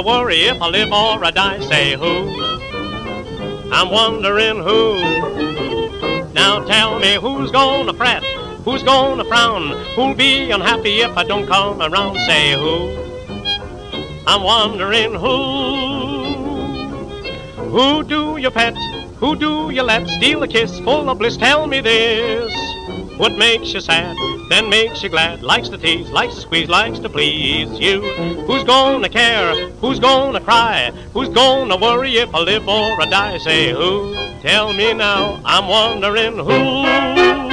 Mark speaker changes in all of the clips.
Speaker 1: Gonna worry if I live or I die? Say who? I'm wondering who. Now tell me who's gonna fret? Who's gonna frown? Who'll be unhappy if I don't come around? Say who? I'm wondering who. Who do you pet? Who do you let steal a kiss full of bliss? Tell me this. What makes you sad, then makes you glad, likes to tease, likes to squeeze, likes to please you. Who's gonna care? Who's gonna cry? Who's gonna worry if I live or I die? Say who? Tell me now, I'm wondering who.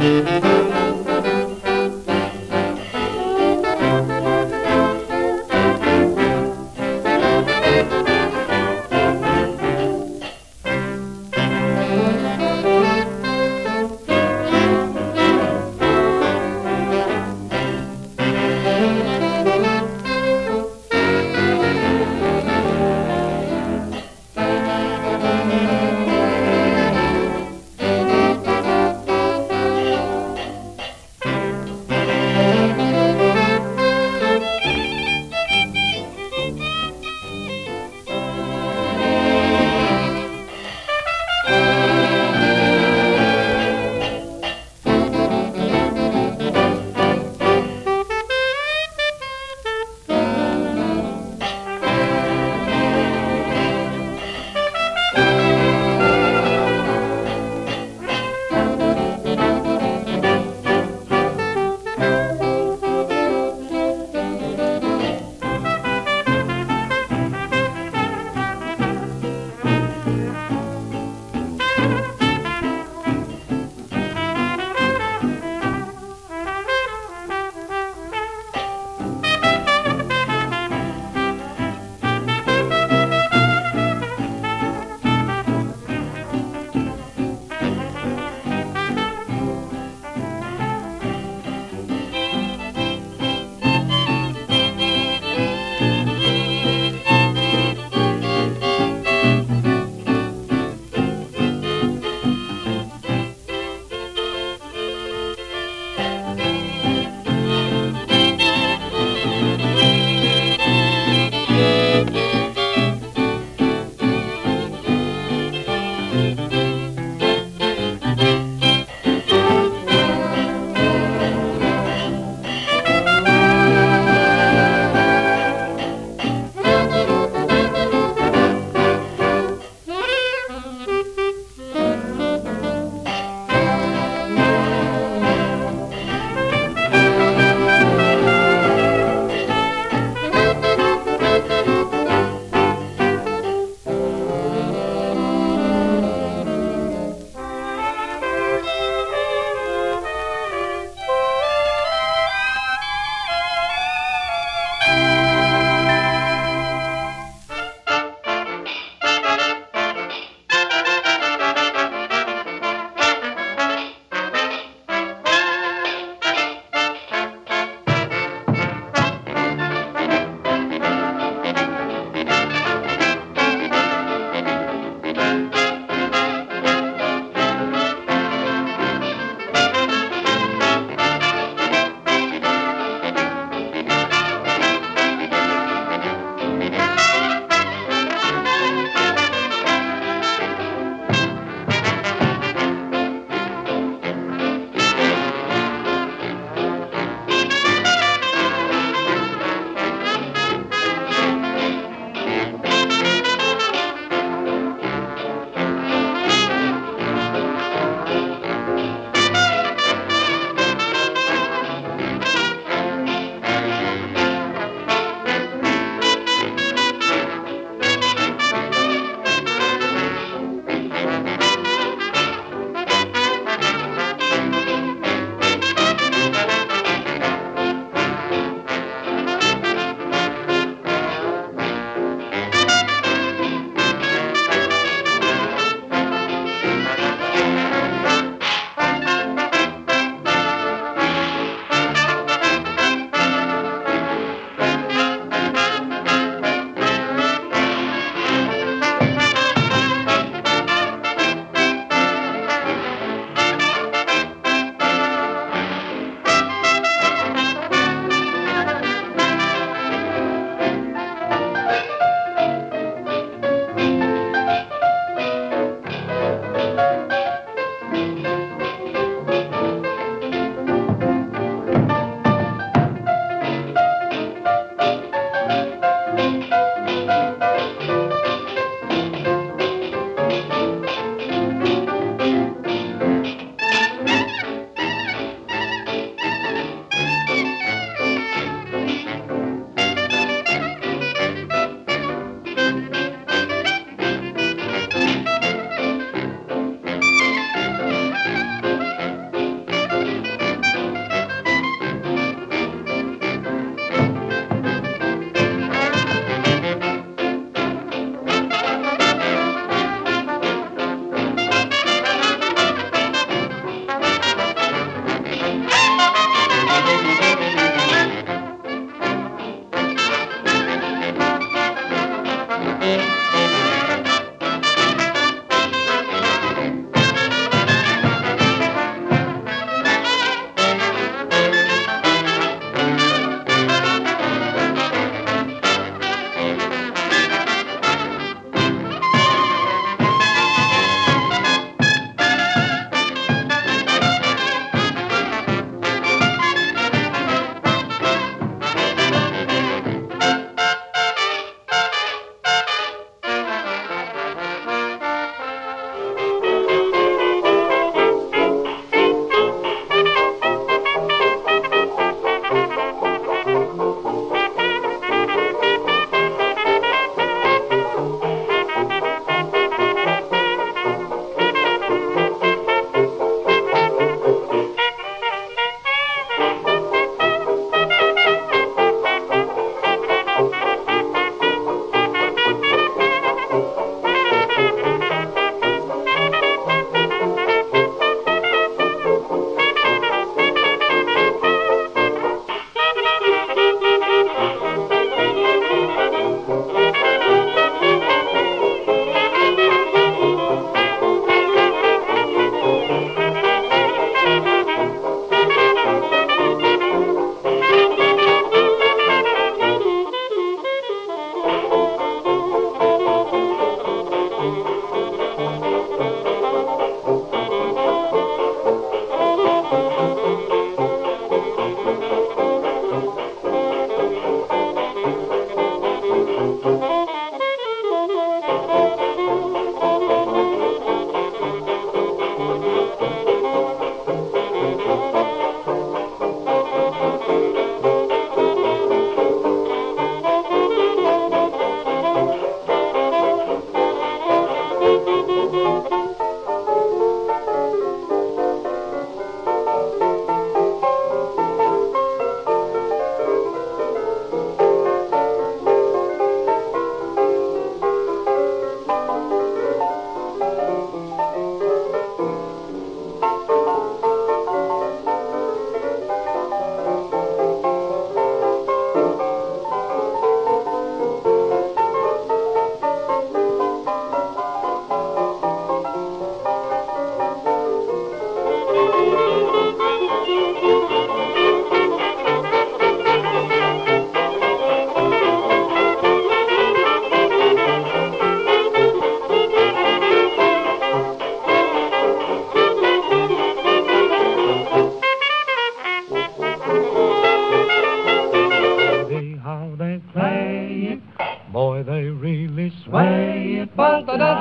Speaker 2: Música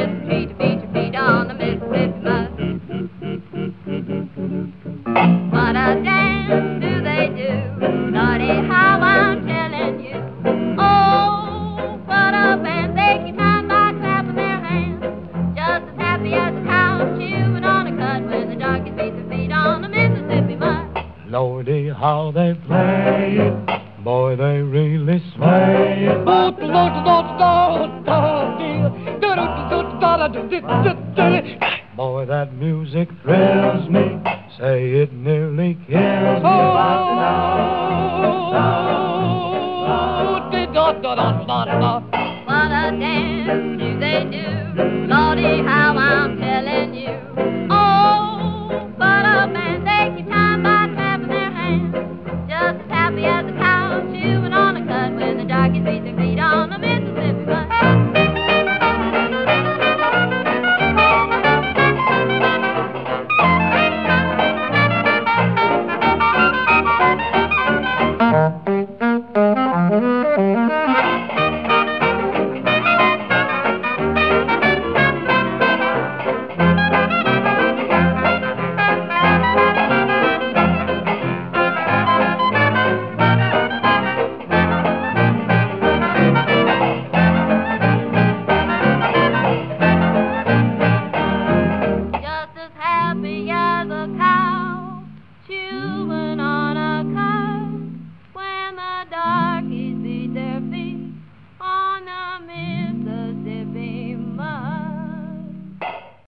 Speaker 3: Uncle